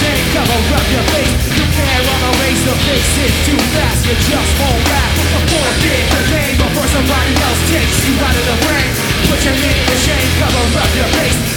shame, cover up your face. You can't run away, so fix it too fast You just won't rap Forfeit the game before somebody else takes you out of the ring Put your name to shame, cover up your face.